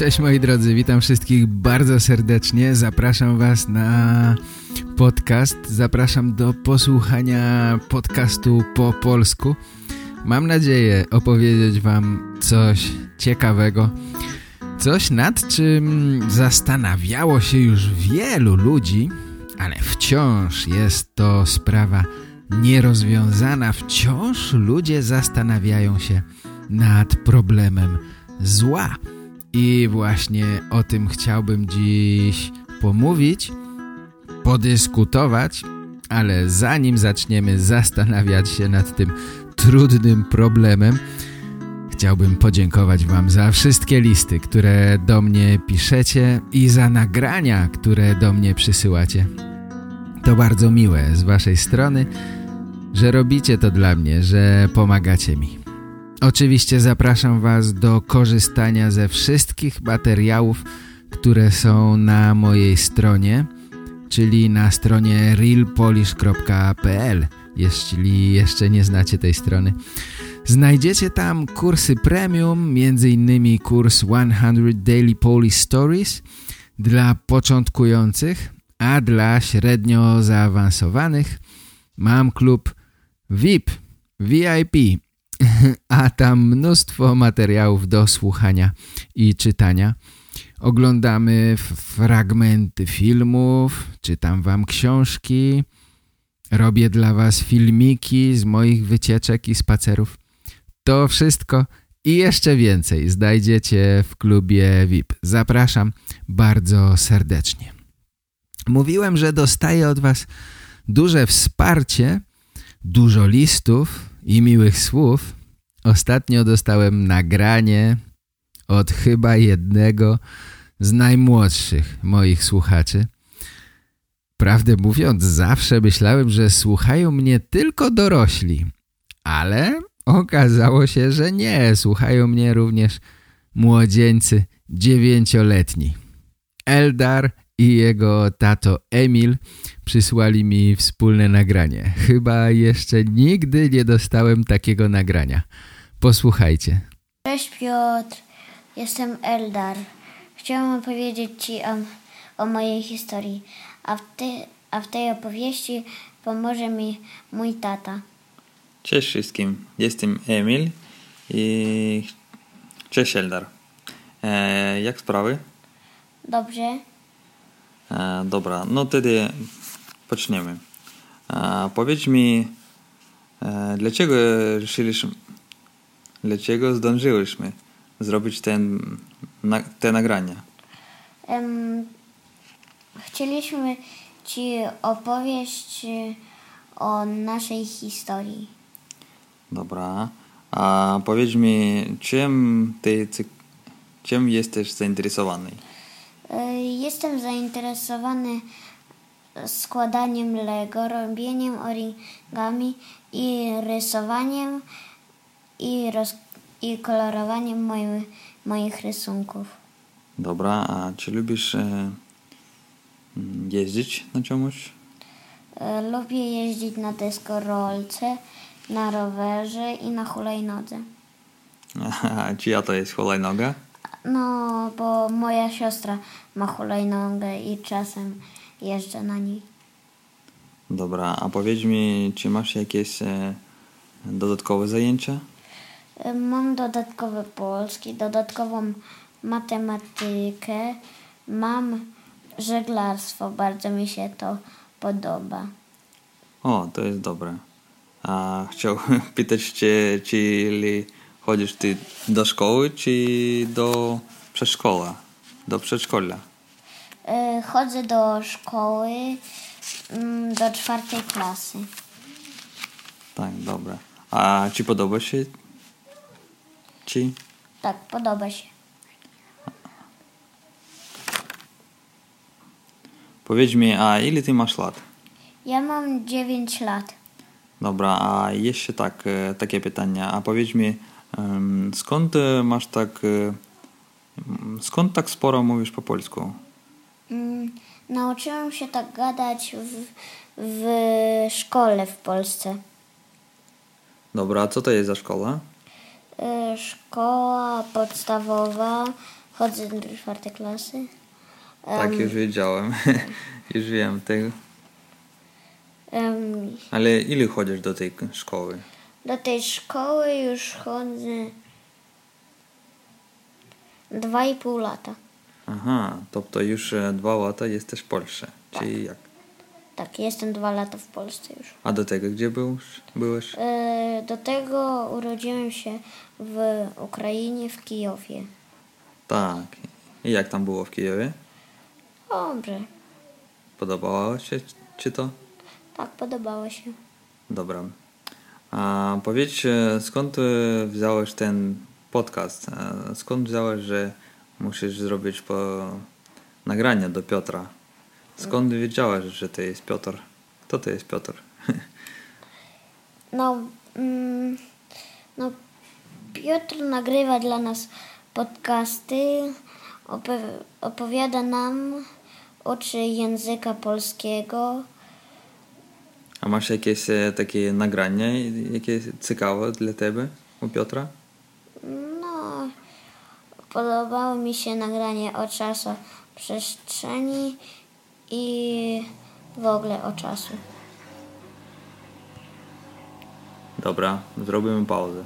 Cześć moi drodzy, witam wszystkich bardzo serdecznie. Zapraszam was na podcast. Zapraszam do posłuchania podcastu po polsku. Mam nadzieję opowiedzieć wam coś ciekawego. Coś nad czym zastanawiało się już wielu ludzi, ale wciąż jest to sprawa nierozwiązana. Wciąż ludzie zastanawiają się nad problemem zła. I właśnie o tym chciałbym dziś pomówić, podyskutować, ale zanim zaczniemy zastanawiać się nad tym trudnym problemem, chciałbym podziękować Wam za wszystkie listy, które do mnie piszecie i za nagrania, które do mnie przysyłacie. To bardzo miłe z Waszej strony, że robicie to dla mnie, że pomagacie mi. Oczywiście zapraszam Was do korzystania ze wszystkich materiałów, które są na mojej stronie, czyli na stronie realpolish.pl, jeśli jeszcze nie znacie tej strony. Znajdziecie tam kursy premium, m.in. kurs 100 Daily Polish Stories dla początkujących, a dla średnio zaawansowanych mam klub VIP, VIP, a tam mnóstwo materiałów do słuchania i czytania. Oglądamy fragmenty filmów, czytam wam książki, robię dla was filmiki z moich wycieczek i spacerów. To wszystko i jeszcze więcej znajdziecie w klubie VIP. Zapraszam bardzo serdecznie. Mówiłem, że dostaję od was duże wsparcie, dużo listów i miłych słów. Ostatnio dostałem nagranie od chyba jednego z najmłodszych moich słuchaczy. Prawdę mówiąc, zawsze myślałem, że słuchają mnie tylko dorośli, ale okazało się, że nie, słuchają mnie również młodzieńcy dziewięcioletni. Eldar i jego tato Emil przysłali mi wspólne nagranie. Chyba jeszcze nigdy nie dostałem takiego nagrania. Posłuchajcie. Cześć Piotr, jestem Eldar. Chciałem opowiedzieć Ci o, o mojej historii, a w, ty, a w tej opowieści pomoże mi mój tata. Cześć wszystkim, jestem Emil i cześć Eldar. E, jak sprawy? Dobrze? E, dobra, no wtedy poczniemy. E, powiedz mi, e, dlaczego ruszyliśmy, dlaczego zdążyłyśmy zrobić ten, na, te nagrania? Em, chcieliśmy Ci opowieść o naszej historii. Dobra, a powiedz mi, czym ty, czym jesteś zainteresowany? E, Jestem zainteresowany składaniem Lego, robieniem origami i rysowaniem i, roz, i kolorowaniem moich, moich rysunków. Dobra, a czy lubisz e, jeździć na czemuś? E, Lubię jeździć na deskorolce, na rowerze i na hulajnodze. A czyja to jest hulajnoga? No, bo moja siostra ma hulajnogę i czasem jeżdżę na niej. Dobra, a powiedz mi, czy masz jakieś e, dodatkowe zajęcia? E, Mam dodatkowe polski, dodatkową matematykę, mam żeglarstwo, bardzo mi się to podoba. O, to jest dobre. A chciałbym pytać cię, czy chodzisz ty do szkoły, czy do przedszkola? Do przedszkola. E, Chodzę do szkoły mm, do czwartej klasy. Tak, dobra. A czy podoba się ci? Tak, podoba się. Powiedz mi, a ile ty masz lat? Ja mam 9 lat. Dobra, a jeszcze tak, e, takie pytanie. A powiedz mi, skąd e, masz tak, e, skąd tak sporo mówisz po polsku? Mm, nauczyłam się tak gadać w, w szkole w Polsce. Dobra, a co to jest za szkoła? Y, Szkoła podstawowa, chodzę do czwartej klasy. Tak, już wiedziałem. już wiem tego. Em, Ale ile chodzisz do tej szkoły? Do tej szkoły już chodzę dwa i pół lata. Aha, to już e, dwa lata jesteś w Polsce, tak. czyli jak? Tak, jestem dwa lata w Polsce już. A do tego gdzie byłeś? byłeś? Yy, do tego urodziłem się w Ukrainie, w Kijowie. Tak. I jak tam było w Kijowie? Dobrze. Podobało się czy to? Tak, podobało się. Dobra. A powiedz, skąd wziąłeś ten podcast? Skąd wziąłeś, że musisz zrobić po nagranie do Piotra? Skąd wiedziałeś, że to jest Piotr? Kto to jest Piotr? No, mm, no, Piotr nagrywa dla nas podcasty, opo- opowiada nam, uczy języka polskiego. A masz jakieś takie nagranie, jakieś ciekawe dla ciebie u Piotra? No, podobało mi się nagranie o czasu przestrzeni i w ogóle o czasu. Dobra, zrobimy pauzę.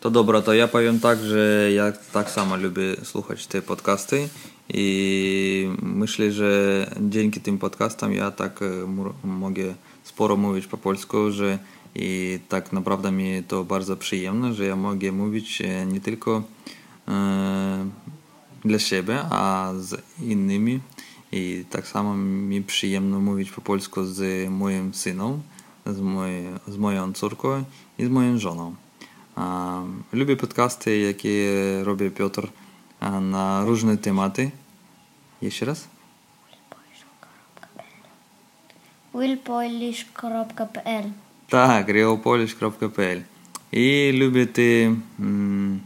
To dobra, to ja powiem tak, że ja tak samo lubię słuchać te podcasty i myślę, że dzięki tym podcastom ja tak e, mogę sporo mówić po polsku, że i tak naprawdę mi to bardzo przyjemne, że ja mogę mówić e, nie tylko e, dla siebie, a z innymi i tak samo mi przyjemno mówić po polsku z moim synem, z, moj, z moją córką i z moją żoną. Lubię podcasty, jakie robi Piotr na różne tematy. Jeszcze raz? willpolish.pl Tak, realpolish.pl I lubię te mm,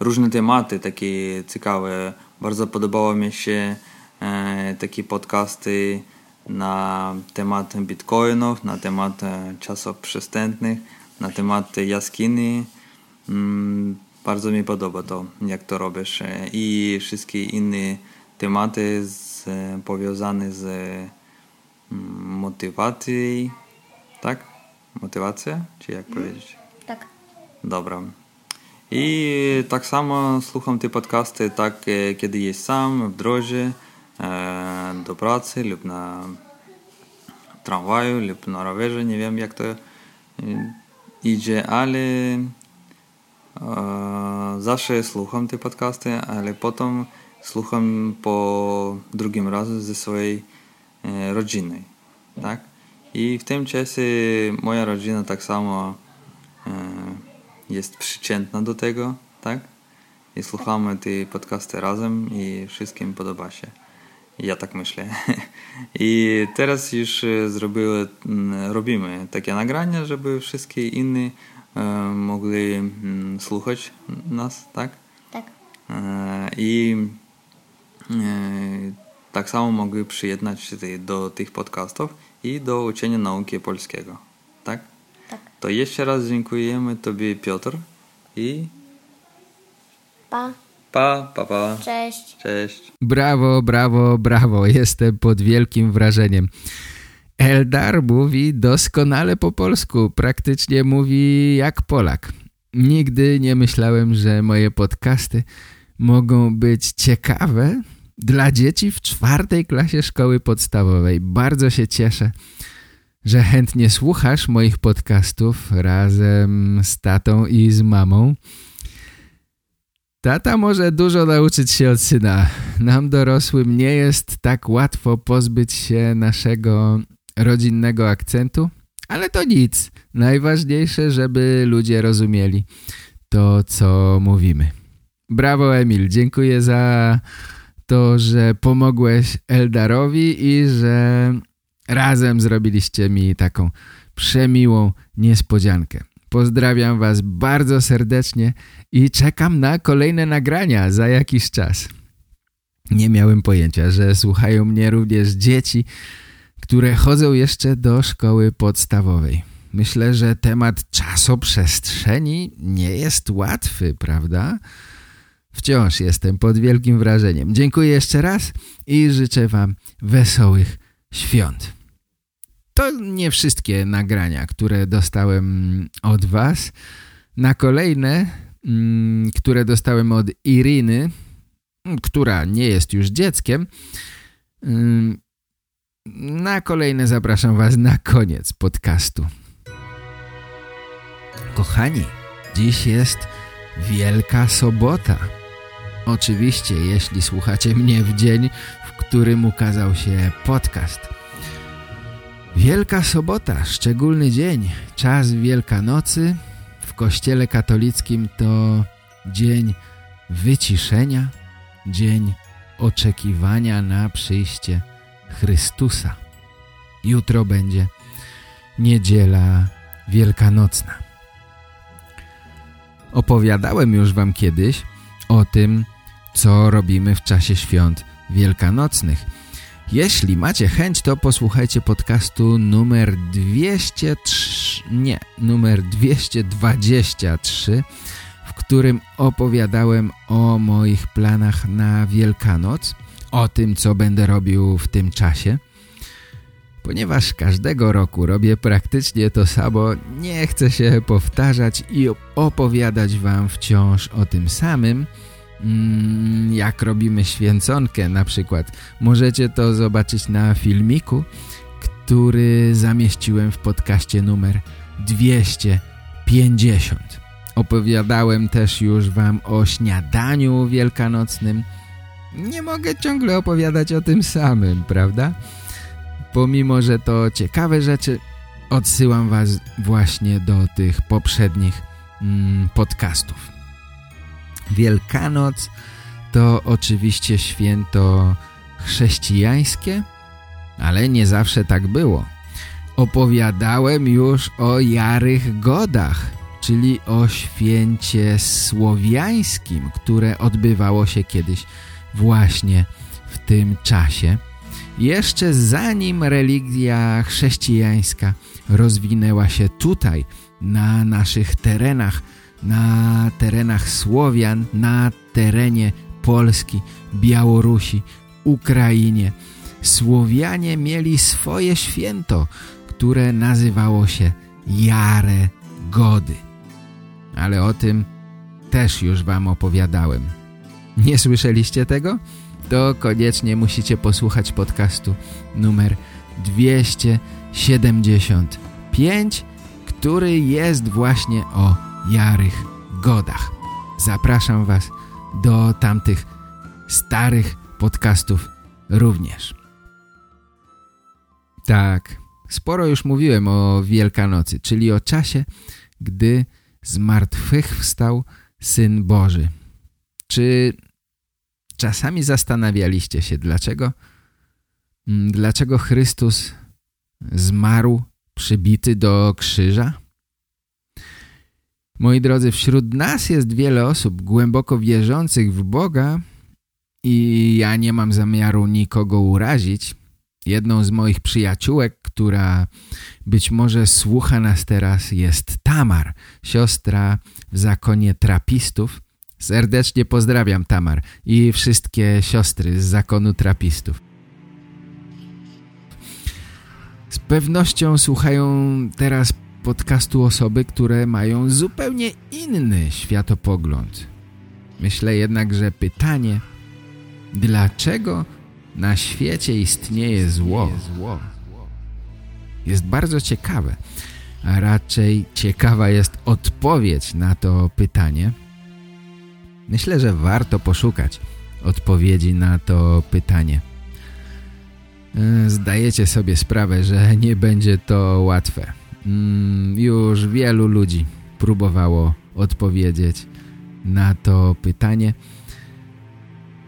różne tematy, takie ciekawe. Bardzo podobało mi się e, takie podcasty na temat bitcoinów, na temat e, czasów przestępnych, na temat jaskini. Mm, bardzo mi podoba to, jak to robisz. E, I wszystkie inne tematy z, e, powiązane z mm, motywacją, tak? Motywacja? Czy jak powiedzieć? Tak. Dobra. I tak samo słucham te podcasty, tak e, kiedy jest sam w drodze e, do pracy lub na tramwaju lub na rowerze, nie wiem jak to e, idzie, ale e, zawsze słucham te podcasty, ale potem słucham po drugim razu ze swojej e, rodziny, tak? I w tym czasie moja rodzina tak samo e, jest przyczętna do tego, tak? I słuchamy te podcasty razem i wszystkim podoba się. Ja tak myślę. I teraz już e, zrobiły, robimy takie nagrania, żeby wszystkie inne e, mogli słuchać nas, tak? Tak. I tak samo mogli przyjednać się do tych podcastów i do uczenia nauki polskiego, tak? Tak. To jeszcze raz dziękujemy Tobie, Piotr. I Pa. pa, pa, pa. Cześć. Cześć. Brawo, brawo, brawo. Jestem pod wielkim wrażeniem. Eldar mówi doskonale po polsku. Praktycznie mówi jak Polak. Nigdy nie myślałem, że moje podcasty mogą być ciekawe dla dzieci w czwartej klasie szkoły podstawowej. Bardzo się cieszę, że chętnie słuchasz moich podcastów razem z tatą i z mamą. Tata może dużo nauczyć się od syna. Nam dorosłym nie jest tak łatwo pozbyć się naszego rodzinnego akcentu, ale to nic. Najważniejsze, żeby ludzie rozumieli to, co mówimy. Brawo Emil, dziękuję za to, że pomogłeś Eldarowi i że razem zrobiliście mi taką przemiłą niespodziankę. Pozdrawiam Was bardzo serdecznie i czekam na kolejne nagrania za jakiś czas. Nie miałem pojęcia, że słuchają mnie również dzieci, które chodzą jeszcze do szkoły podstawowej. Myślę, że temat czasoprzestrzeni nie jest łatwy, prawda? Wciąż jestem pod wielkim wrażeniem. Dziękuję jeszcze raz i życzę Wam wesołych świąt. To nie wszystkie nagrania, które dostałem od Was. Na kolejne, mm, które dostałem od Iriny, która nie jest już dzieckiem, mm, na kolejne zapraszam Was na koniec podcastu. Kochani, dziś jest Wielka Sobota. Oczywiście, jeśli słuchacie mnie w dzień, w którym ukazał się podcast. Wielka Sobota, szczególny dzień, czas Wielkanocy w kościele katolickim to dzień wyciszenia, dzień oczekiwania na przyjście Chrystusa. Jutro będzie niedziela wielkanocna. Opowiadałem już wam kiedyś o tym, co robimy w czasie świąt wielkanocnych. Jeśli macie chęć, to posłuchajcie podcastu numer 203, nie, numer 223, w którym opowiadałem o moich planach na Wielkanoc, o tym, co będę robił w tym czasie. Ponieważ każdego roku robię praktycznie to samo, nie chcę się powtarzać i opowiadać wam wciąż o tym samym, jak robimy święconkę na przykład. Możecie to zobaczyć na filmiku, który zamieściłem w podcaście numer 250. Opowiadałem też już wam o śniadaniu wielkanocnym. Nie mogę ciągle opowiadać o tym samym, prawda? Pomimo, że to ciekawe rzeczy, odsyłam was właśnie do tych poprzednich mm, podcastów. Wielkanoc to oczywiście święto chrześcijańskie, ale nie zawsze tak było. Opowiadałem już o Jarych Godach, czyli o święcie słowiańskim, które odbywało się kiedyś właśnie w tym czasie. Jeszcze zanim religia chrześcijańska rozwinęła się tutaj, na naszych terenach, na terenach Słowian, na terenie Polski, Białorusi, Ukrainie. Słowianie mieli swoje święto, które nazywało się Jare Gody. Ale o tym też już wam opowiadałem. Nie słyszeliście tego? To koniecznie musicie posłuchać podcastu numer 275, który jest właśnie o Jarych Godach. Zapraszam Was do tamtych starych podcastów również. Tak, sporo już mówiłem o Wielkanocy, czyli o czasie, gdy zmartwychwstał Syn Boży. Czy czasami zastanawialiście się, dlaczego, mm, dlaczego Chrystus zmarł przybity do krzyża? Moi drodzy, wśród nas jest wiele osób głęboko wierzących w Boga i ja nie mam zamiaru nikogo urazić. Jedną z moich przyjaciółek, która być może słucha nas teraz jest Tamar, siostra w zakonie trapistów. Serdecznie pozdrawiam Tamar i wszystkie siostry z zakonu trapistów. Z pewnością słuchają teraz podcastu osoby, które mają zupełnie inny światopogląd. Myślę jednak, że pytanie, dlaczego na świecie istnieje zło, jest bardzo ciekawe, a raczej ciekawa jest odpowiedź na to pytanie. Myślę, że warto poszukać odpowiedzi na to pytanie. E, zdajecie sobie sprawę, że nie będzie to łatwe. Mm, już wielu ludzi próbowało odpowiedzieć na to pytanie.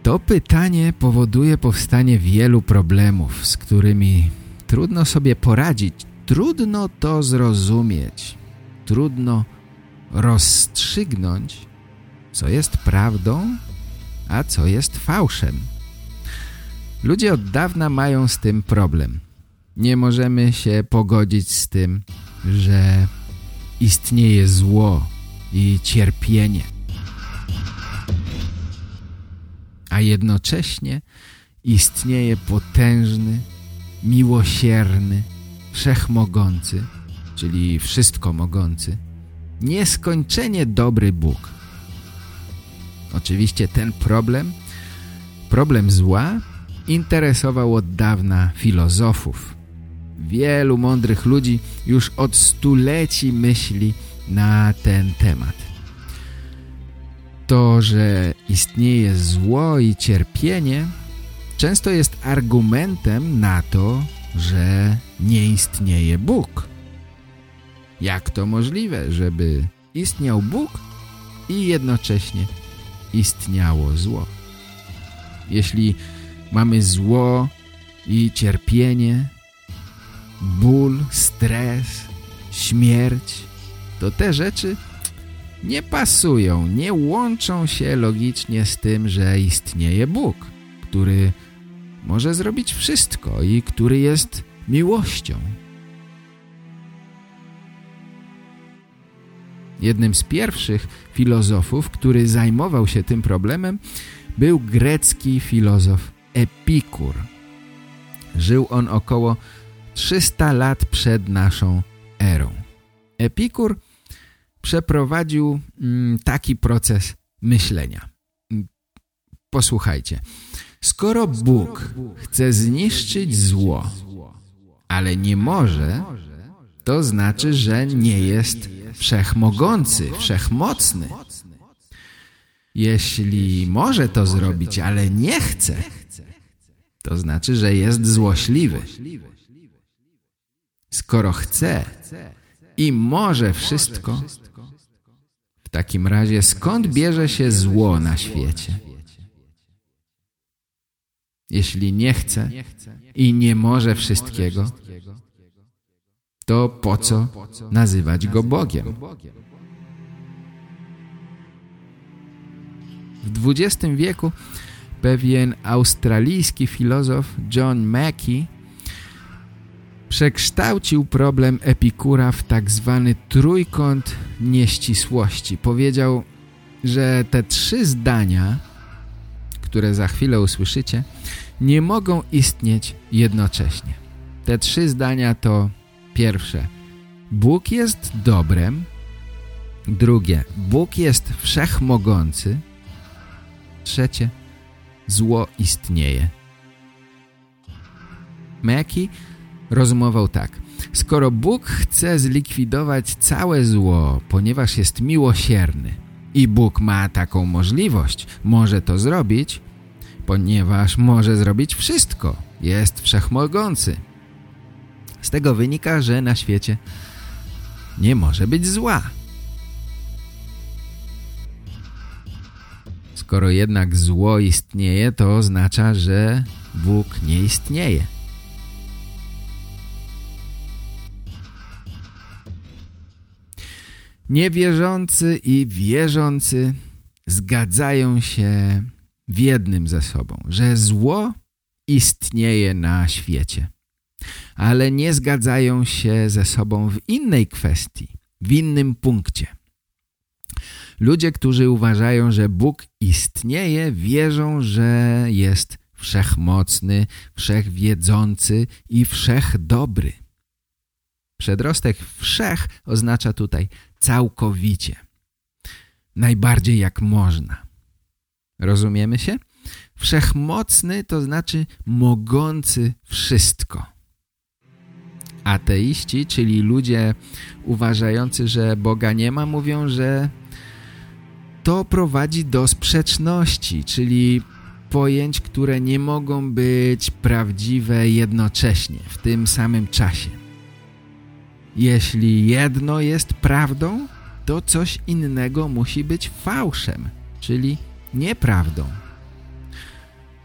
To pytanie powoduje powstanie wielu problemów, z którymi trudno sobie poradzić, trudno to zrozumieć, trudno rozstrzygnąć, co jest prawdą, a co jest fałszem. Ludzie od dawna mają z tym problem. Nie możemy się pogodzić z tym, że istnieje zło i cierpienie. A jednocześnie istnieje potężny, miłosierny, wszechmogący, czyli wszystko mogący, nieskończenie dobry Bóg. Oczywiście ten problem, problem zła, interesował od dawna filozofów. Wielu mądrych ludzi już od stuleci myśli na ten temat. To, że istnieje zło i cierpienie, często jest argumentem na to, że nie istnieje Bóg. Jak to możliwe, żeby istniał Bóg i jednocześnie istniało zło? Jeśli mamy zło i cierpienie, ból, stres, śmierć, to te rzeczy nie pasują, nie łączą się logicznie z tym, że istnieje Bóg, który może zrobić wszystko i który jest miłością. Jednym z pierwszych filozofów, który zajmował się tym problemem, był grecki filozof Epikur. Żył on około 300 lat przed naszą erą. Epikur przeprowadził mm, taki proces myślenia. Mm, posłuchajcie. Skoro Bóg chce zniszczyć zło, ale nie może, to znaczy, że nie jest wszechmogący, wszechmocny. Jeśli może to zrobić, ale nie chce, to znaczy, że jest złośliwy. Skoro chce i może wszystko, w takim razie skąd bierze się zło na świecie? Jeśli nie chce i nie może wszystkiego, to po co nazywać go Bogiem? W XX wieku pewien australijski filozof John Mackey przekształcił problem Epikura w tak zwany trójkąt nieścisłości. Powiedział, że te trzy zdania, które za chwilę usłyszycie, nie mogą istnieć jednocześnie. Te trzy zdania to pierwsze, Bóg jest dobrem, drugie, Bóg jest wszechmogący, trzecie, zło istnieje. Meki rozumował tak. Skoro Bóg chce zlikwidować całe zło, ponieważ jest miłosierny i Bóg ma taką możliwość, może to zrobić, ponieważ może zrobić wszystko, jest wszechmogący. Z tego wynika, że na świecie nie może być zła. Skoro jednak zło istnieje, to oznacza, że Bóg nie istnieje. Niewierzący i wierzący zgadzają się w jednym ze sobą, że zło istnieje na świecie. Ale nie zgadzają się ze sobą w innej kwestii, w innym punkcie. Ludzie, którzy uważają, że Bóg istnieje, wierzą, że jest wszechmocny, wszechwiedzący i wszechdobry. Przedrostek wszech oznacza tutaj całkowicie. Najbardziej jak można. Rozumiemy się? Wszechmocny to znaczy mogący wszystko. Ateiści, czyli ludzie uważający, że Boga nie ma, mówią, że to prowadzi do sprzeczności, czyli pojęć, które nie mogą być prawdziwe jednocześnie, w tym samym czasie. Jeśli jedno jest prawdą, to coś innego musi być fałszem, czyli nieprawdą.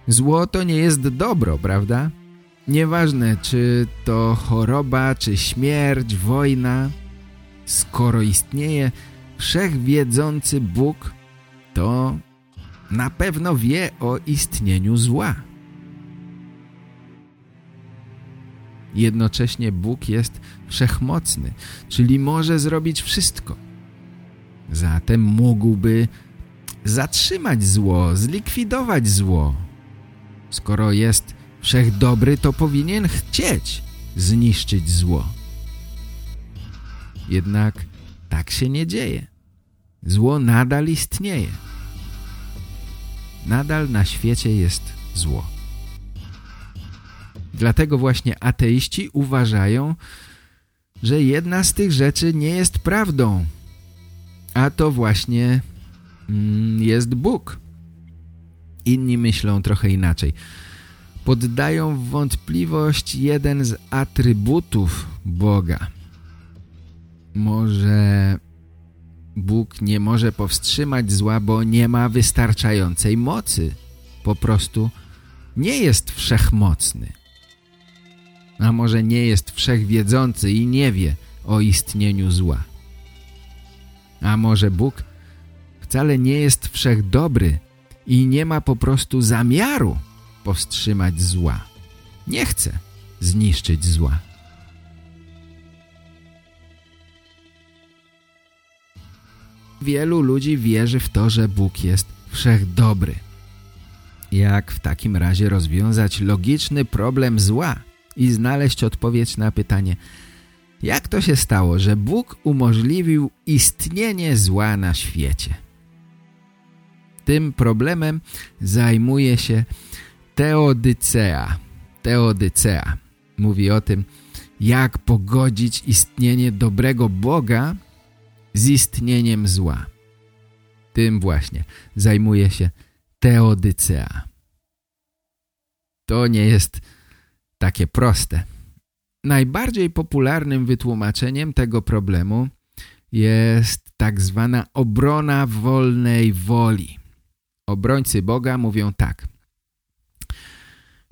Zło to nie jest dobro, prawda? Nieważne, czy to choroba, czy śmierć, wojna. Skoro istnieje wszechwiedzący Bóg, to na pewno wie o istnieniu zła. Jednocześnie Bóg jest wszechmocny, czyli może zrobić wszystko. Zatem mógłby zatrzymać zło, zlikwidować zło. Skoro jest wszechdobry, to powinien chcieć zniszczyć zło. Jednak tak się nie dzieje. Zło nadal istnieje. Nadal na świecie jest zło. Dlatego właśnie ateiści uważają, że jedna z tych rzeczy nie jest prawdą. A to właśnie mm, jest Bóg. Inni myślą trochę inaczej. Poddają w wątpliwość jeden z atrybutów Boga. Może Bóg nie może powstrzymać zła, bo nie ma wystarczającej mocy. Po prostu nie jest wszechmocny. A może nie jest wszechwiedzący i nie wie o istnieniu zła. A może Bóg wcale nie jest wszechdobry i nie ma po prostu zamiaru powstrzymać zła. Nie chce zniszczyć zła. Wielu ludzi wierzy w to, że Bóg jest wszechdobry. Jak w takim razie rozwiązać logiczny problem zła i znaleźć odpowiedź na pytanie jak to się stało, że Bóg umożliwił istnienie zła na świecie? Tym problemem zajmuje się Teodycea. Teodycea mówi o tym, jak pogodzić istnienie dobrego Boga z istnieniem zła. Tym właśnie zajmuje się Teodycea. To nie jest takie proste. Najbardziej popularnym wytłumaczeniem tego problemu jest tak zwana obrona wolnej woli. Obrońcy Boga mówią tak.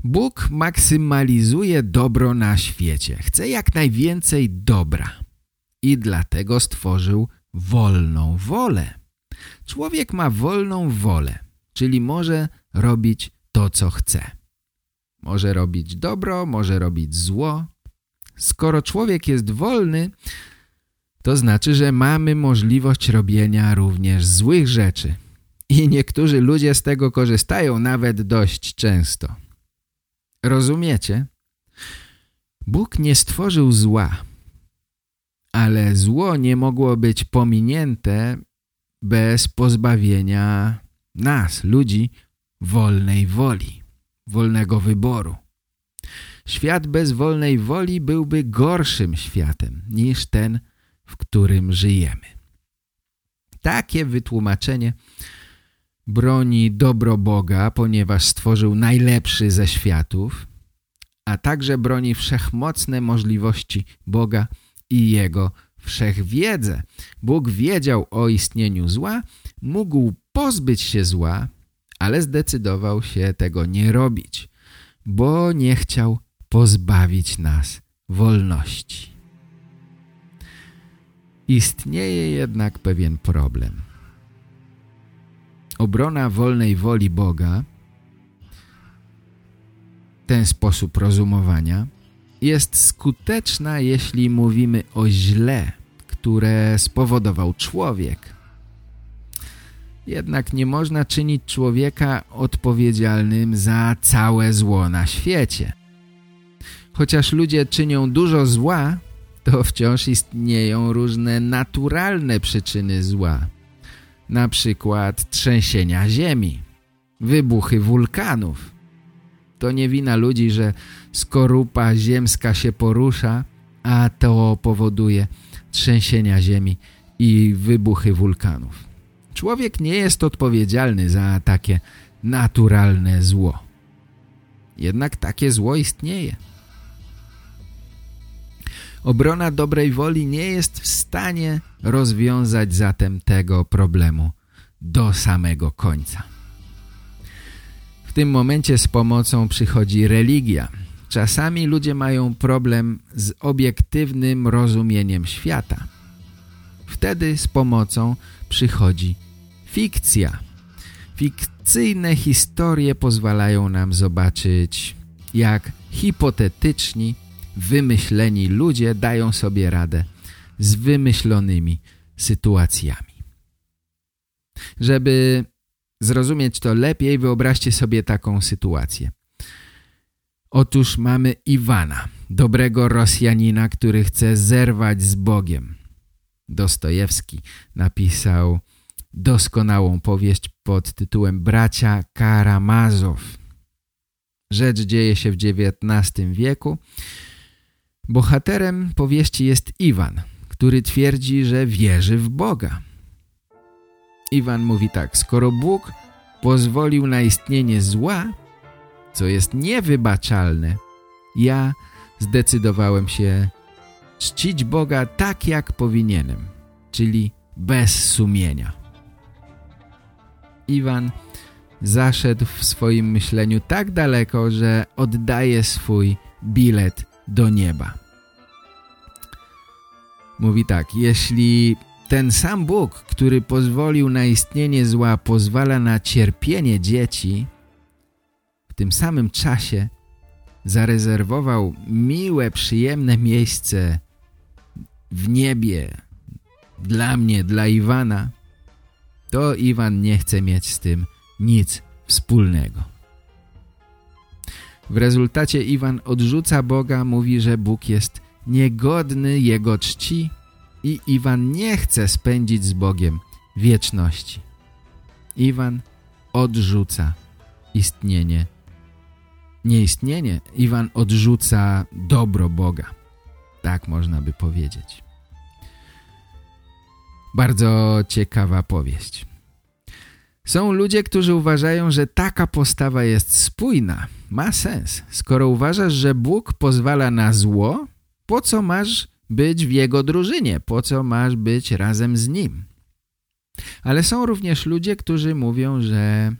Bóg maksymalizuje dobro na świecie. Chce jak najwięcej dobra i dlatego stworzył wolną wolę. Człowiek ma wolną wolę, czyli może robić to, co chce. Może robić dobro, może robić zło. Skoro człowiek jest wolny, to znaczy, że mamy możliwość robienia również złych rzeczy. I niektórzy ludzie z tego korzystają nawet dość często. Rozumiecie? Bóg nie stworzył zła, ale zło nie mogło być pominięte bez pozbawienia nas, ludzi, wolnej woli, wolnego wyboru. Świat bez wolnej woli byłby gorszym światem niż ten, w którym żyjemy. Takie wytłumaczenie broni dobro Boga, ponieważ stworzył najlepszy ze światów, a także broni wszechmocne możliwości Boga i Jego wszechwiedzę. Bóg wiedział o istnieniu zła, mógł pozbyć się zła, ale zdecydował się tego nie robić, bo nie chciał pozbawić nas wolności. Istnieje jednak pewien problem. Obrona wolnej woli Boga, ten sposób rozumowania, jest skuteczna, jeśli mówimy o źle, które spowodował człowiek. Jednak nie można czynić człowieka odpowiedzialnym za całe zło na świecie. Chociaż ludzie czynią dużo zła, to wciąż istnieją różne naturalne przyczyny zła. Na przykład trzęsienia ziemi, wybuchy wulkanów. To nie wina ludzi, że skorupa ziemska się porusza, a to powoduje trzęsienia ziemi i wybuchy wulkanów. Człowiek nie jest odpowiedzialny za takie naturalne zło. Jednak takie zło istnieje. Obrona dobrej woli nie jest w stanie rozwiązać zatem tego problemu do samego końca tym momencie z pomocą przychodzi religia. Czasami ludzie mają problem z obiektywnym rozumieniem świata. Wtedy z pomocą przychodzi fikcja. Fikcyjne historie pozwalają nam zobaczyć, jak hipotetyczni, wymyśleni ludzie dają sobie radę z wymyślonymi sytuacjami. Żeby zrozumieć to lepiej, wyobraźcie sobie taką sytuację. Otóż mamy Iwana, dobrego Rosjanina, który chce zerwać z Bogiem. Dostojewski napisał doskonałą powieść pod tytułem Bracia Karamazow. Rzecz dzieje się w XIX wieku. Bohaterem powieści jest Iwan, który twierdzi, że wierzy w Boga. Iwan mówi tak, skoro Bóg pozwolił na istnienie zła, co jest niewybaczalne, ja zdecydowałem się czcić Boga tak, jak powinienem, czyli bez sumienia. Iwan zaszedł w swoim myśleniu tak daleko, że oddaje swój bilet do nieba. Mówi tak, jeśli ten sam Bóg, który pozwolił na istnienie zła, pozwala na cierpienie dzieci, w tym samym czasie zarezerwował miłe, przyjemne miejsce w niebie dla mnie, dla Iwana, to Iwan nie chce mieć z tym nic wspólnego. W rezultacie Iwan odrzuca Boga, mówi, że Bóg jest niegodny Jego czci i Iwan nie chce spędzić z Bogiem wieczności. Iwan odrzuca istnienie. Nieistnienie. Iwan odrzuca dobro Boga. Tak można by powiedzieć. Bardzo ciekawa powieść. Są ludzie, którzy uważają, że taka postawa jest spójna. Ma sens. Skoro uważasz, że Bóg pozwala na zło, po co masz być w Jego drużynie? Po co masz być razem z Nim? Ale są również ludzie, którzy mówią, że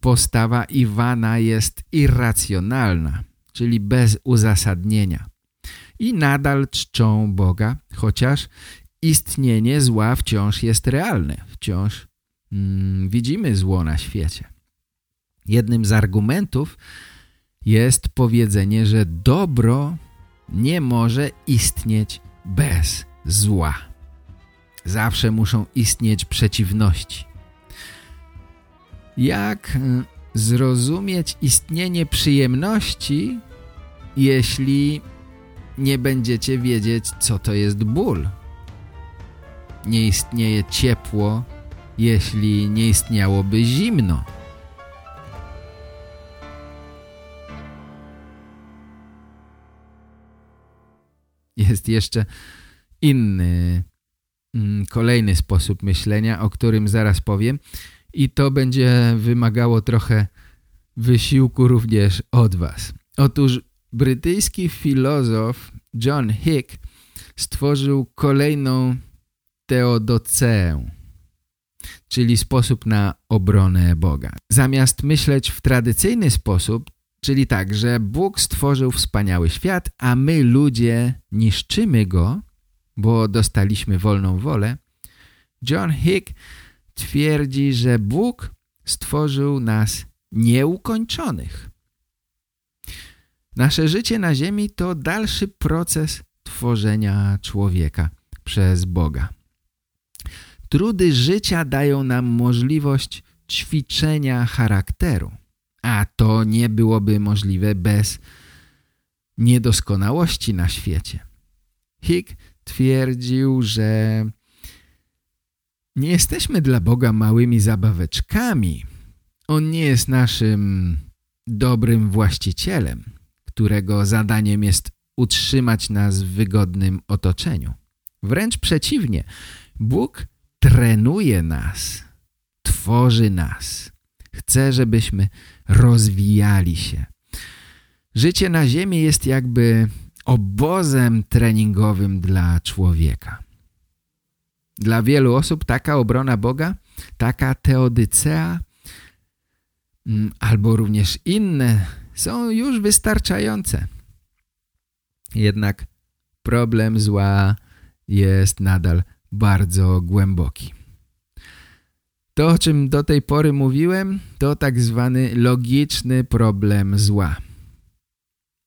postawa Iwana jest irracjonalna, czyli bez uzasadnienia. I nadal czczą Boga, chociaż istnienie zła wciąż jest realne. Wciąż mm, widzimy zło na świecie. Jednym z argumentów jest powiedzenie, że dobro nie może istnieć bez zła. Zawsze muszą istnieć przeciwności. Jak mm, zrozumieć istnienie przyjemności, jeśli nie będziecie wiedzieć, co to jest ból? Nie istnieje ciepło, jeśli nie istniałoby zimno. Jest jeszcze inny, mm, kolejny sposób myślenia, o którym zaraz powiem i to będzie wymagało trochę wysiłku również od Was. Otóż brytyjski filozof John Hick stworzył kolejną teodoceę, czyli sposób na obronę Boga. Zamiast myśleć w tradycyjny sposób, czyli tak, że Bóg stworzył wspaniały świat, a my ludzie niszczymy go, bo dostaliśmy wolną wolę, John Hick twierdzi, że Bóg stworzył nas nieukończonych. Nasze życie na ziemi to dalszy proces tworzenia człowieka przez Boga. Trudy życia dają nam możliwość ćwiczenia charakteru, a to nie byłoby możliwe bez niedoskonałości na świecie. Hick twierdził, że nie jesteśmy dla Boga małymi zabaweczkami. On nie jest naszym dobrym właścicielem, którego zadaniem jest utrzymać nas w wygodnym otoczeniu. Wręcz przeciwnie, Bóg trenuje nas, tworzy nas. Chce, żebyśmy rozwijali się. Życie na ziemi jest jakby obozem treningowym dla człowieka. Dla wielu osób taka obrona Boga, taka teodycea mm, albo również inne są już wystarczające. Jednak problem zła jest nadal bardzo głęboki. To, o czym do tej pory mówiłem, to tak zwany logiczny problem zła.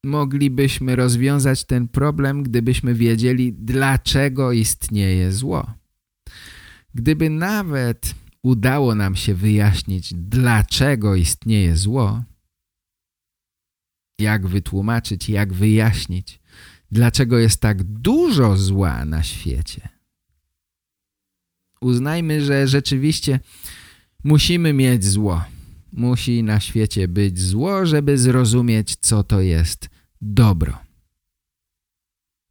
Moglibyśmy rozwiązać ten problem, gdybyśmy wiedzieli, dlaczego istnieje zło. Gdyby nawet udało nam się wyjaśnić, dlaczego istnieje zło, jak wytłumaczyć, jak wyjaśnić, dlaczego jest tak dużo zła na świecie. Uznajmy, że rzeczywiście musimy mieć zło. Musi na świecie być zło, żeby zrozumieć, co to jest dobro.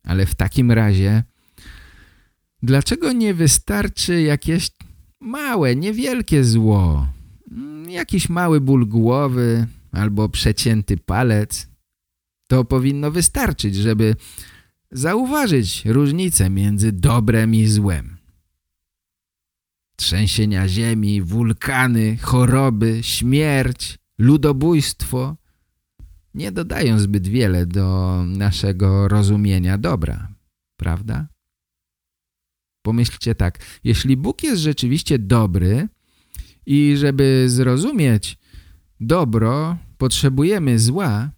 Ale w takim razie, dlaczego nie wystarczy jakieś małe, niewielkie zło? Jakiś mały ból głowy albo przecięty palec? To powinno wystarczyć, żeby zauważyć różnicę między dobrem i złem. Trzęsienia ziemi, wulkany, choroby, śmierć, ludobójstwo nie dodają zbyt wiele do naszego rozumienia dobra, prawda? Pomyślcie tak, jeśli Bóg jest rzeczywiście dobry i żeby zrozumieć dobro, potrzebujemy zła,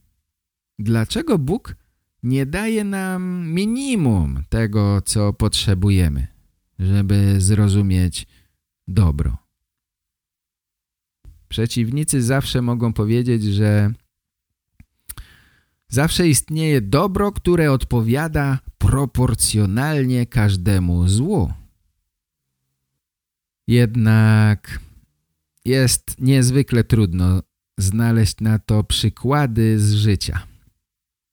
dlaczego Bóg nie daje nam minimum tego, co potrzebujemy, żeby zrozumieć dobro? Przeciwnicy zawsze mogą powiedzieć, że zawsze istnieje dobro, które odpowiada proporcjonalnie każdemu złu. Jednak jest niezwykle trudno znaleźć na to przykłady z życia.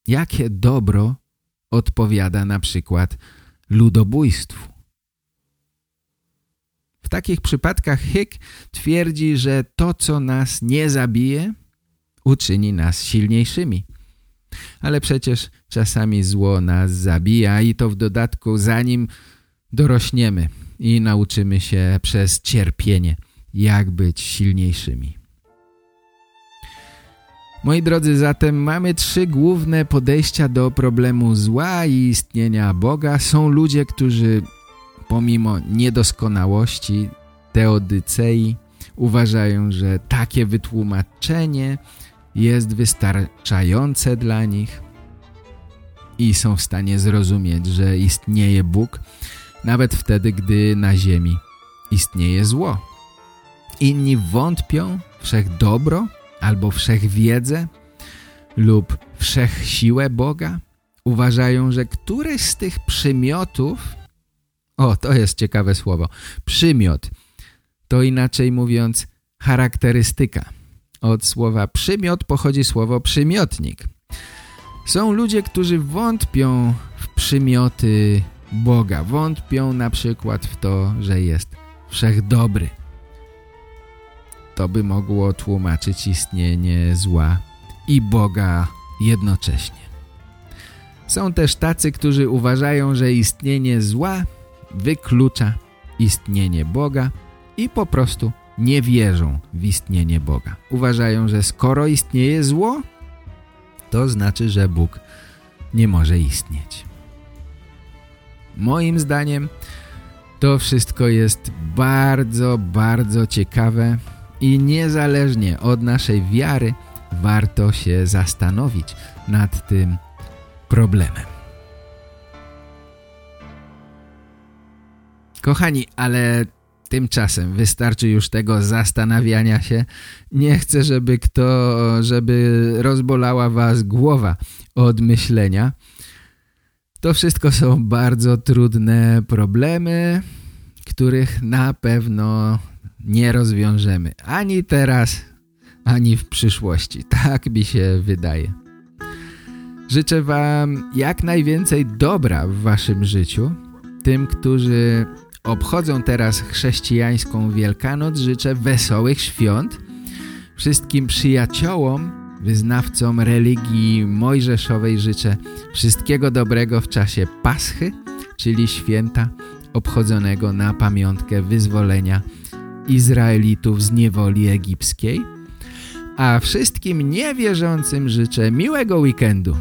Jakie dobro odpowiada na przykład ludobójstwu? Takich przypadkach Hick twierdzi, że to, co nas nie zabije, uczyni nas silniejszymi. Ale przecież czasami zło nas zabija i to w dodatku zanim dorośniemy i nauczymy się przez cierpienie, jak być silniejszymi. Moi drodzy, zatem mamy trzy główne podejścia do problemu zła i istnienia Boga. Są ludzie, którzy pomimo niedoskonałości teodycei uważają, że takie wytłumaczenie jest wystarczające dla nich i są w stanie zrozumieć, że istnieje Bóg nawet wtedy, gdy na ziemi istnieje zło. Inni wątpią wszech dobro albo wszechwiedzę lub wszechsiłę Boga. Uważają, że któreś z tych przymiotów, o to jest ciekawe słowo, przymiot, to inaczej mówiąc charakterystyka. Od słowa przymiot pochodzi słowo przymiotnik. Są ludzie, którzy wątpią w przymioty Boga. Wątpią na przykład w to, że jest wszechdobry. To by mogło tłumaczyć istnienie zła i Boga jednocześnie. Są też tacy, którzy uważają, że istnienie zła wyklucza istnienie Boga i po prostu nie wierzą w istnienie Boga. Uważają, że skoro istnieje zło, to znaczy, że Bóg nie może istnieć. Moim zdaniem to wszystko jest bardzo, bardzo ciekawe i niezależnie od naszej wiary warto się zastanowić nad tym problemem. Kochani, ale tymczasem wystarczy już tego zastanawiania się. Nie chcę, żeby kto, żeby rozbolała was głowa od myślenia. To wszystko są bardzo trudne problemy, których na pewno nie rozwiążemy. Ani teraz, ani w przyszłości. Tak mi się wydaje. Życzę wam jak najwięcej dobra w waszym życiu. Tym, którzy obchodzą teraz chrześcijańską Wielkanoc, życzę wesołych świąt. Wszystkim przyjaciołom, wyznawcom religii mojżeszowej życzę wszystkiego dobrego w czasie Paschy, czyli święta obchodzonego na pamiątkę wyzwolenia Izraelitów z niewoli egipskiej. a wszystkim niewierzącym życzę miłego weekendu.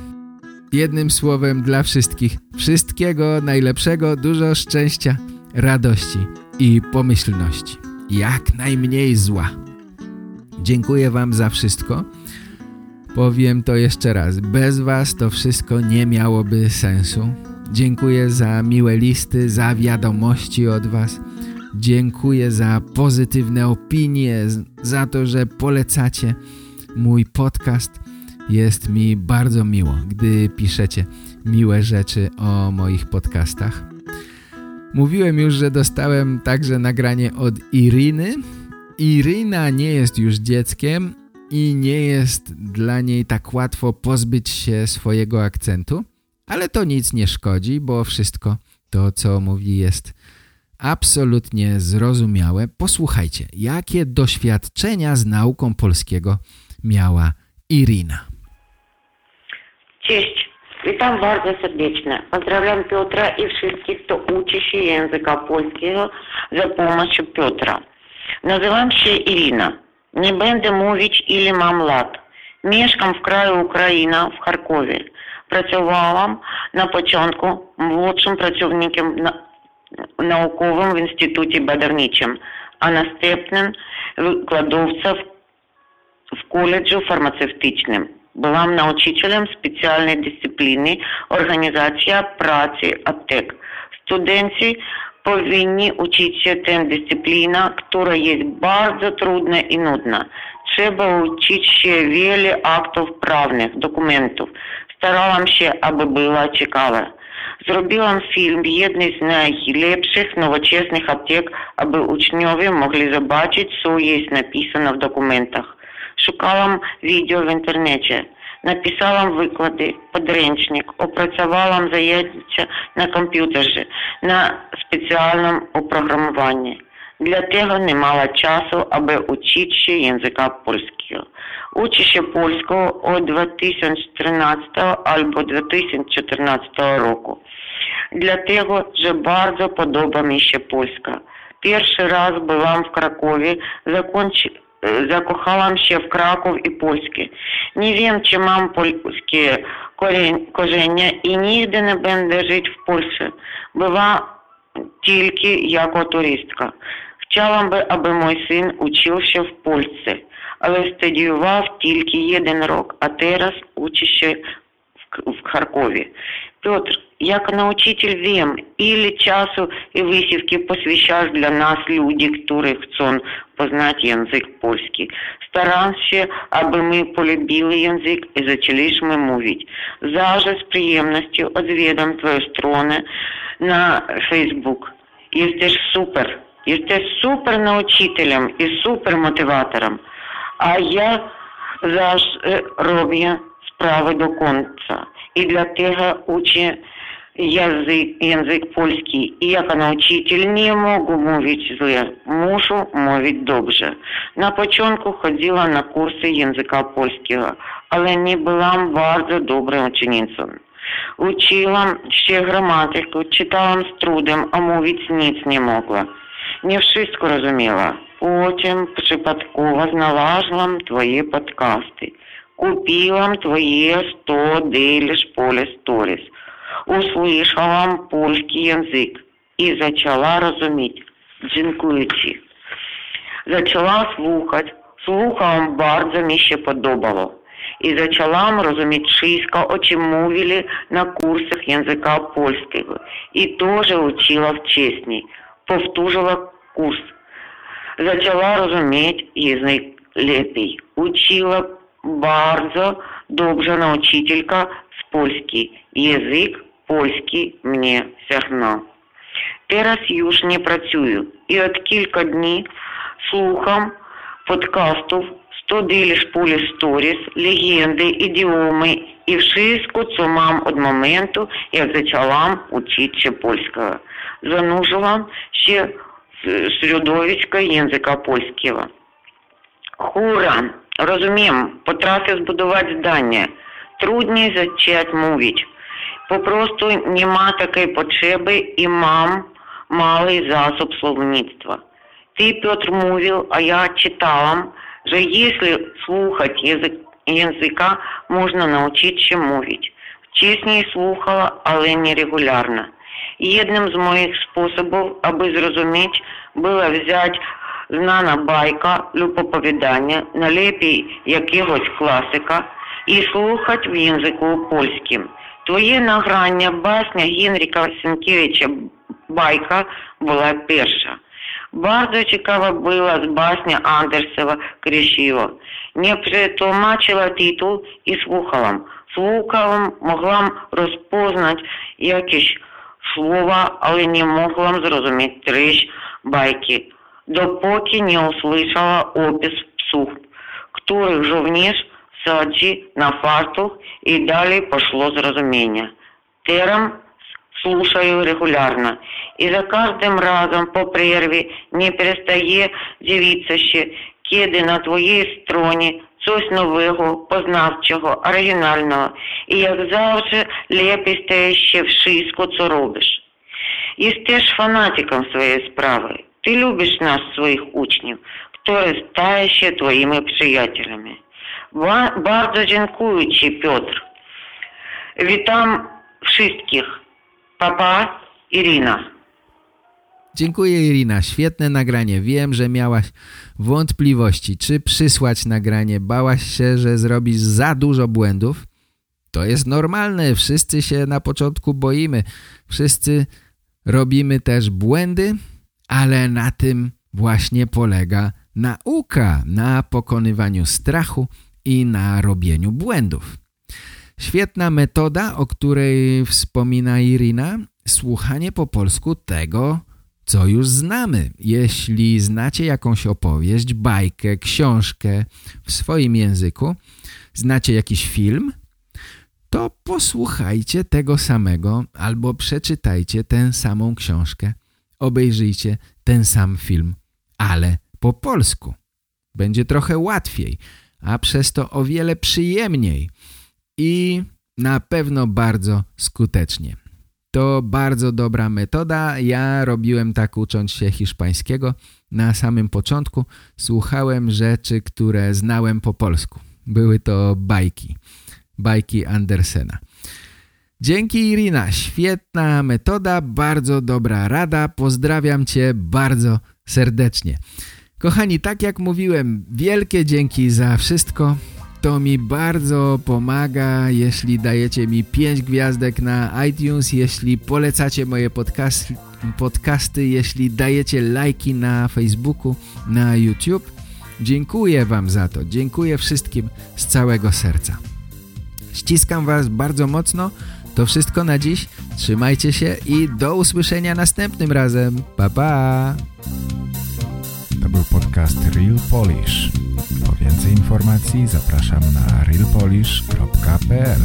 Jednym słowem dla wszystkich wszystkiego najlepszego, dużo szczęścia, radości i pomyślności. Jak najmniej zła. Dziękuję Wam za wszystko. Powiem to jeszcze raz. Bez Was to wszystko nie miałoby sensu. Dziękuję za miłe listy, za wiadomości od Was. Dziękuję za pozytywne opinie, za to, że polecacie mój podcast. Jest mi bardzo miło, gdy piszecie miłe rzeczy o moich podcastach. Mówiłem już, że dostałem także nagranie od Iriny. Irina nie jest już dzieckiem i nie jest dla niej tak łatwo pozbyć się swojego akcentu, ale to nic nie szkodzi, bo wszystko to, co mówi jest absolutnie zrozumiałe. Posłuchajcie, jakie doświadczenia z nauką polskiego miała Irina. Cześć, Вітам вас сердечно. Поздравляем Петра и всех, кто учащий языка польского за помощью Петра. Называемся Ирина, Не бенде мовіч или Мамлад. Мешкам в краю Україна в Харкові. Працювала на початку лучшим працівником на... науковим в институте Бадавничим, а наступним викладовцем в коледжу фармацевтичным. Byłam nauczycielem specjalnej dyscypliny organizacja pracy aptek. Studenci powinni uczyć się tę dyscyplinę, która jest bardzo trudna i nudna. Trzeba uczyć się wiele aktów prawnych, dokumentów. Starałam się, aby była ciekawa. Zrobiłam film jednej z najlepszych nowoczesnych aptek, aby uczniowie mogli zobaczyć, co jest napisane w dokumentach. Szukałam wideo w internecie. Napisałam wykłady, podręcznik, opracowałam zajęcia na komputerze, na specjalnym oprogramowaniu. Dlatego nie mała czasu, aby uczyć się języka polskiego. Uczę się polskiego od 2013 albo 2014 roku. Dlatego, że bardzo podoba mi się Polska. Pierwszy raz byłam w Krakowie, zakończy, zakochałam się w Kraków i Polskie. Nie wiem, czy mam polskie korzenie i nigdy nie będę żyć w Polsce. Była tylko jako turystka. Chciałabym, aby mój syn uczył się w Polsce, ale studiował tylko jeden rok, a teraz uczy się w, w Charkowie. Piotr, jak nauczyciel wiem, ile czasu i wysiłki poświęcasz dla nas ludzi, którzy chcą poznać język polski. Staram się, aby my polubili język i zaczęliśmy mówić. Zawsze z przyjemnością odwiedzam Twoją stronę na Facebook. Jesteś super. Jesteś super nauczycielem i super motywatorem. A ja zawsze robię sprawy do końca. I dlatego uczę język, język polski. I jako nauczyciel nie mogę mówić źle. Muszę mówić dobrze. Na początku chodziła na kursy języka polskiego, ale nie byłam bardzo dobrą uczennicą. Uczyłam się gramatykę, czytałam z trudem, a mówić nic nie mogła. Nie wszystko rozumiała. Potem przypadkowo znalazłam twoje podcasty. Купила твоє сто делишь поле сторіс. Услышала польський язик і зачала розуміти, дзінкуючи. Зачала слухати, слухам бардзо мені ще подобало. І зачала розуміти чисько, о чим мовили на курсах язика польського. І теж учила в чесні, повтужила курс. Зачала розуміти язик лепий. учила bardzo dobrze nauczycielka z Polski. Język polski mnie wciągnął. Teraz już nie pracuję i od kilka dni słucham podcastów 100 Daily Szpuli Stories, legendy, idiomy i wszystko, co mam od momentu, jak zaczęłam uczyć się polskiego. Zanurzyłam się w środowisko języka polskiego. Hura! Rozumiem, potrafię zbudować zdanie. Trudniej zacząć mówić. Po prostu nie ma takiej potrzeby i mam mały zasób słownictwa. Ty, Piotr, mówił, a ja czytałam że jeśli słuchać język, języka, można nauczyć się mówić. Wcześniej słuchała, ale nieregularnie. Jednym z moich sposobów, aby zrozumieć, było wziąć znana bajka lub opowiadanie, najlepiej jakiegoś klasyka i słuchać w języku polskim. Твоє награння басня Генріка Сенкевича «Байка» була перша. Bardzo ciekawa była z baśnia Andersova Kresiwo. Nie przetłumaczyła tytuł i słuchałam. Słuchałam, mogłam rozpoznać jakieś słowa, ale nie mogłam zrozumieć treść bajki, допоки не услышала опис псов, которых жовніж саджі на фартух и далі пошло зрозуміння. Терем слушаю регулярно, и за каждым разом по прерве не перестає дивиться ще, кеди на твоей стороні щось нового, познавчого, оригінального, і як завжди лепиш те ще вшиску, що робиш. І стеж фанатиком своєї справи. Nas, swoich uczniów, którzy stają się twoimi przyjacielami. Ba bardzo dziękuję Ci, Piotr. Witam wszystkich. Papa Irina. Dziękuję Irina, świetne nagranie. Wiem, że miałaś wątpliwości, czy przysłać nagranie. Bałaś się, że zrobisz za dużo błędów. To jest normalne, wszyscy się na początku boimy. Wszyscy robimy też błędy, ale na tym właśnie polega nauka, na pokonywaniu strachu i na robieniu błędów. Świetna metoda, o której wspomina Irina, słuchanie po polsku tego, co już znamy. Jeśli znacie jakąś opowieść, bajkę, książkę w swoim języku, znacie jakiś film, to posłuchajcie tego samego albo przeczytajcie tę samą książkę, obejrzyjcie ten sam film, ale po polsku. Będzie trochę łatwiej, a przez to o wiele przyjemniej i na pewno bardzo skutecznie. To bardzo dobra metoda. Ja robiłem tak ucząc się hiszpańskiego. Na samym początku słuchałem rzeczy, które znałem po polsku. Były to bajki. Bajki Andersena. Dzięki Irina. Świetna metoda, bardzo dobra rada. Pozdrawiam Cię bardzo serdecznie. Kochani, tak jak mówiłem, wielkie dzięki za wszystko. To mi bardzo pomaga, jeśli dajecie mi 5 gwiazdek na iTunes, jeśli polecacie moje podcasty, podcasty, jeśli dajecie lajki na Facebooku, na YouTube. Dziękuję Wam za to. Dziękuję wszystkim z całego serca. Ściskam Was bardzo mocno. To wszystko na dziś. Trzymajcie się i do usłyszenia następnym razem. Pa, pa! To był podcast Real Polish. Po więcej informacji zapraszam na realpolish.pl